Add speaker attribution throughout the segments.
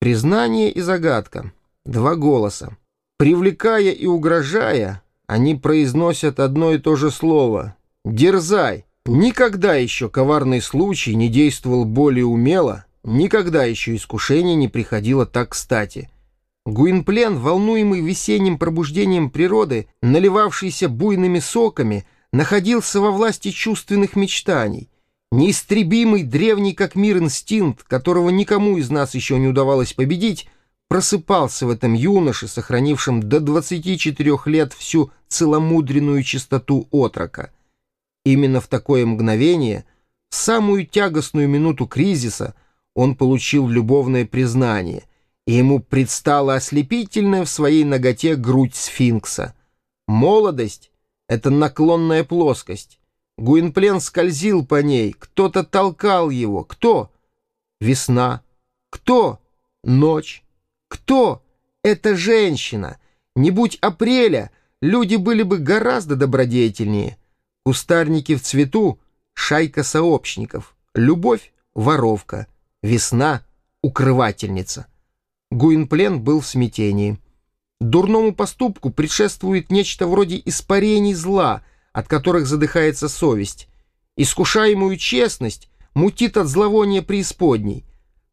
Speaker 1: Признание и загадка. Два голоса. Привлекая и угрожая, они произносят одно и то же слово. «Дерзай!» Никогда еще коварный случай не действовал более умело, никогда еще искушение не приходило так кстати. Гуинплен, волнуемый весенним пробуждением природы, наливавшийся буйными соками, находился во власти чувственных мечтаний. Неистребимый древний как мир инстинкт, которого никому из нас еще не удавалось победить, просыпался в этом юноше, сохранившем до 24 лет всю целомудренную чистоту отрока. Именно в такое мгновение, в самую тягостную минуту кризиса, он получил любовное признание, и ему предстала ослепительная в своей ноготе грудь сфинкса. Молодость — это наклонная плоскость. Гуинплен скользил по ней, кто-то толкал его. Кто? Весна. Кто? Ночь. Кто? Это женщина. Не будь апреля, люди были бы гораздо добродетельнее. Кустарники в цвету — шайка сообщников. Любовь — воровка. Весна — укрывательница. Гуинплен был в смятении. Дурному поступку предшествует нечто вроде испарений зла, от которых задыхается совесть. Искушаемую честность мутит от зловония преисподней.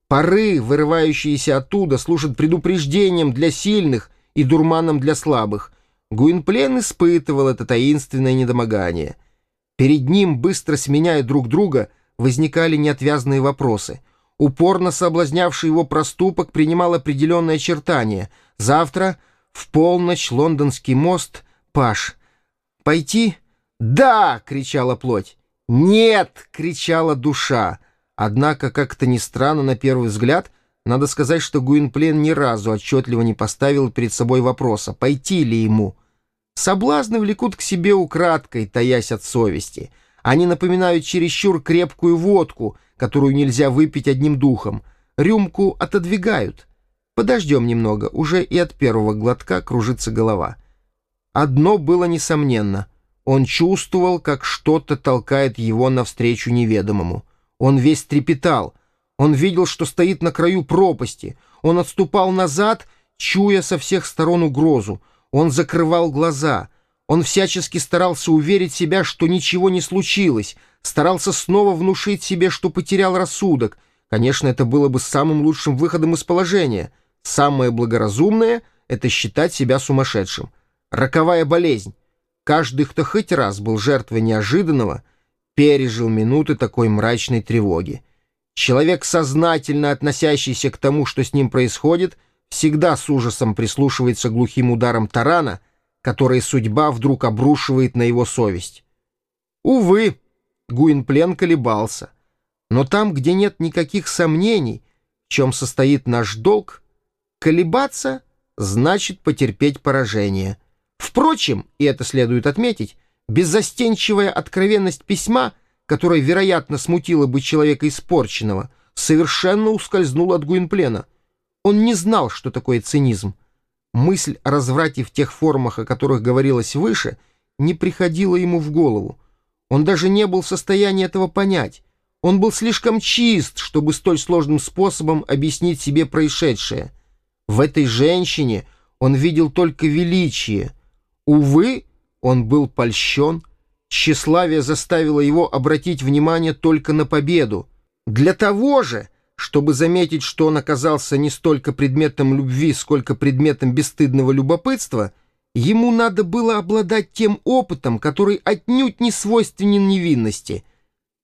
Speaker 1: Пары, вырывающиеся оттуда, служат предупреждением для сильных и дурманом для слабых. Гуинплен испытывал это таинственное недомогание. Перед ним, быстро сменяя друг друга, возникали неотвязные вопросы. Упорно соблазнявший его проступок принимал определенные очертания. Завтра в полночь лондонский мост, Паш. Пойти? «Да!» — кричала плоть. «Нет!» — кричала душа. Однако, как-то ни странно, на первый взгляд, надо сказать, что Гуинплен ни разу отчетливо не поставил перед собой вопроса, пойти ли ему. Соблазны влекут к себе украдкой, таясь от совести. Они напоминают чересчур крепкую водку, которую нельзя выпить одним духом. Рюмку отодвигают. Подождем немного, уже и от первого глотка кружится голова. Одно было несомненно. Он чувствовал, как что-то толкает его навстречу неведомому. Он весь трепетал. Он видел, что стоит на краю пропасти. Он отступал назад, чуя со всех сторон угрозу. Он закрывал глаза. Он всячески старался уверить себя, что ничего не случилось. Старался снова внушить себе, что потерял рассудок. Конечно, это было бы самым лучшим выходом из положения. Самое благоразумное — это считать себя сумасшедшим. Роковая болезнь. Каждый, кто хоть раз был жертвой неожиданного — пережил минуты такой мрачной тревоги. Человек, сознательно относящийся к тому, что с ним происходит, всегда с ужасом прислушивается глухим ударом тарана, который судьба вдруг обрушивает на его совесть. Увы, Гуинплен колебался. Но там, где нет никаких сомнений, в чем состоит наш долг, колебаться значит потерпеть поражение. Впрочем, и это следует отметить, Беззастенчивая откровенность письма, которая, вероятно, смутила бы человека испорченного, совершенно ускользнула от Гуинплена. Он не знал, что такое цинизм. Мысль о разврате в тех формах, о которых говорилось выше, не приходила ему в голову. Он даже не был в состоянии этого понять. Он был слишком чист, чтобы столь сложным способом объяснить себе происшедшее. В этой женщине он видел только величие. Увы, он был польщен, тщеславие заставило его обратить внимание только на победу. Для того же, чтобы заметить, что он оказался не столько предметом любви, сколько предметом бесстыдного любопытства, ему надо было обладать тем опытом, который отнюдь не свойственен невинности.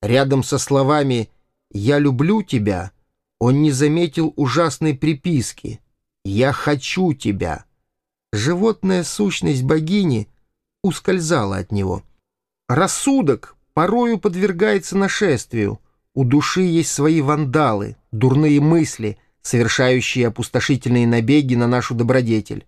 Speaker 1: Рядом со словами «Я люблю тебя» он не заметил ужасной приписки «Я хочу тебя». Животная сущность богини — ускользала от него. Рассудок порою подвергается нашествию. У души есть свои вандалы, дурные мысли, совершающие опустошительные набеги на нашу добродетель.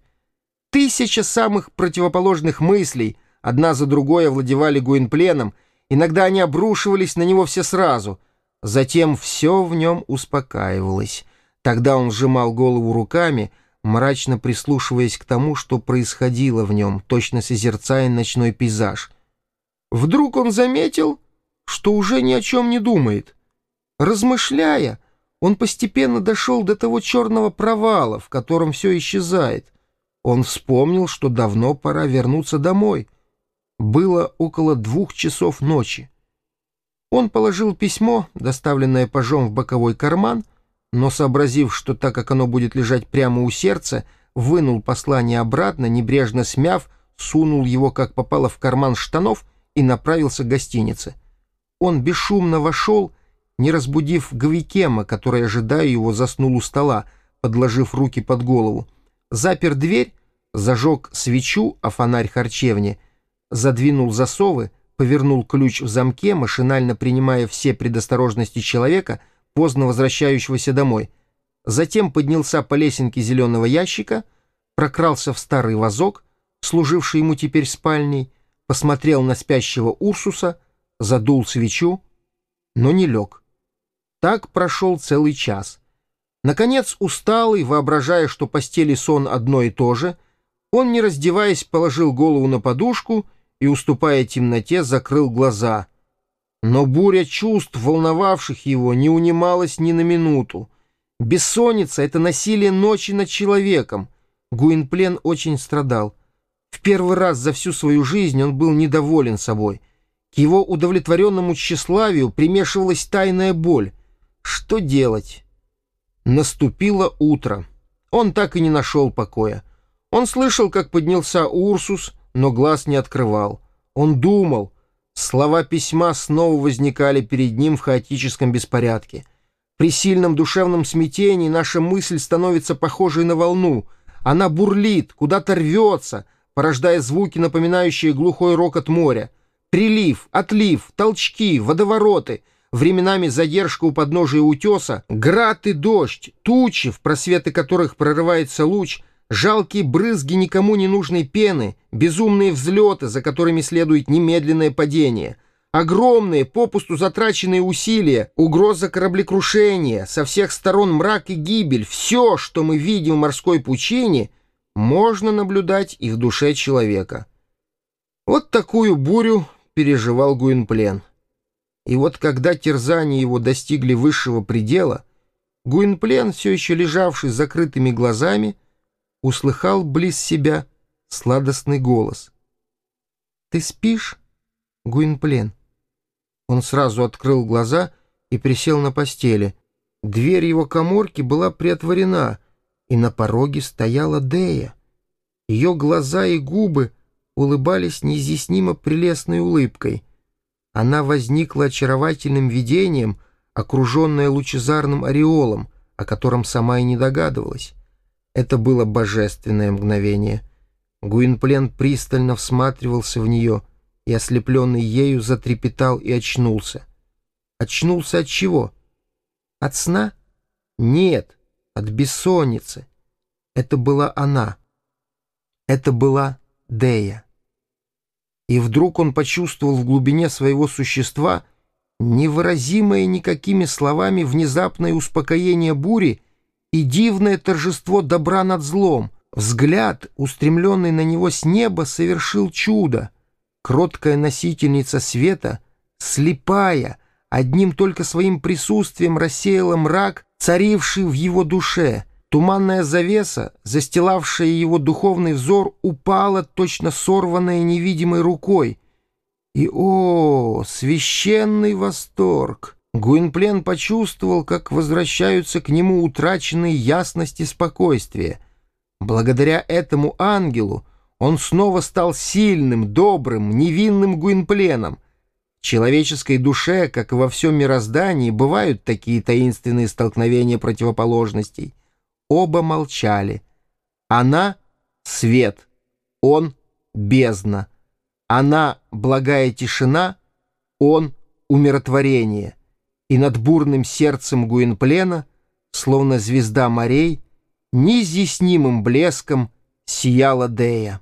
Speaker 1: Тысяча самых противоположных мыслей одна за другой овладевали Гуинпленом, иногда они обрушивались на него все сразу, затем все в нем успокаивалось. Тогда он сжимал голову руками — мрачно прислушиваясь к тому, что происходило в нем, точно созерцая ночной пейзаж. Вдруг он заметил, что уже ни о чем не думает. Размышляя, он постепенно дошел до того черного провала, в котором все исчезает. Он вспомнил, что давно пора вернуться домой. Было около двух часов ночи. Он положил письмо, доставленное пажом в боковой карман, но, сообразив, что так как оно будет лежать прямо у сердца, вынул послание обратно, небрежно смяв, сунул его, как попало, в карман штанов и направился к гостинице. Он бесшумно вошел, не разбудив Гавикема, который, ожидая его, заснул у стола, подложив руки под голову. Запер дверь, зажег свечу, а фонарь харчевни, задвинул засовы, повернул ключ в замке, машинально принимая все предосторожности человека, поздно возвращающегося домой. Затем поднялся по лесенке зеленого ящика, прокрался в старый вазок, служивший ему теперь спальней, посмотрел на спящего Урсуса, задул свечу, но не лег. Так прошел целый час. Наконец, усталый, воображая, что постели сон одно и то же, он, не раздеваясь, положил голову на подушку и, уступая темноте, закрыл глаза. Но буря чувств, волновавших его, не унималась ни на минуту. Бессонница — это насилие ночи над человеком. Гуинплен очень страдал. В первый раз за всю свою жизнь он был недоволен собой. К его удовлетворенному тщеславию примешивалась тайная боль. Что делать? Наступило утро. Он так и не нашел покоя. Он слышал, как поднялся Урсус, но глаз не открывал. Он думал. Слова письма снова возникали перед ним в хаотическом беспорядке. При сильном душевном смятении наша мысль становится похожей на волну. Она бурлит, куда-то рвется, порождая звуки, напоминающие глухой рокот моря. Прилив, отлив, толчки, водовороты, временами задержка у подножия утеса, град и дождь, тучи, в просветы которых прорывается луч — жалкие брызги никому не нужной пены, безумные взлеты, за которыми следует немедленное падение, огромные, попусту затраченные усилия, угроза кораблекрушения, со всех сторон мрак и гибель, все, что мы видим в морской пучине, можно наблюдать и в душе человека. Вот такую бурю переживал Гуинплен. И вот когда терзания его достигли высшего предела, Гуинплен, все еще лежавший с закрытыми глазами, услыхал близ себя сладостный голос. «Ты спишь, Гуинплен?» Он сразу открыл глаза и присел на постели. Дверь его коморки была приотворена, и на пороге стояла Дея. Ее глаза и губы улыбались неизъяснимо прелестной улыбкой. Она возникла очаровательным видением, окруженная лучезарным ореолом, о котором сама и не догадывалась. Это было божественное мгновение. Гуинплен пристально всматривался в нее и, ослепленный ею, затрепетал и очнулся. Очнулся от чего? От сна? Нет, от бессонницы. Это была она. Это была Дея. И вдруг он почувствовал в глубине своего существа невыразимое никакими словами внезапное успокоение бури и дивное торжество добра над злом. Взгляд, устремленный на него с неба, совершил чудо. Кроткая носительница света, слепая, одним только своим присутствием рассеяла мрак, царивший в его душе. Туманная завеса, застилавшая его духовный взор, упала, точно сорванная невидимой рукой. И, о, священный восторг! Гуинплен почувствовал, как возвращаются к нему утраченные ясность и спокойствие. Благодаря этому ангелу он снова стал сильным, добрым, невинным Гуинпленом. В человеческой душе, как и во всем мироздании, бывают такие таинственные столкновения противоположностей. Оба молчали. Она — свет, он — бездна. Она — благая тишина, он — умиротворение и над бурным сердцем Гуинплена, словно звезда морей, неизъяснимым блеском сияла Дея.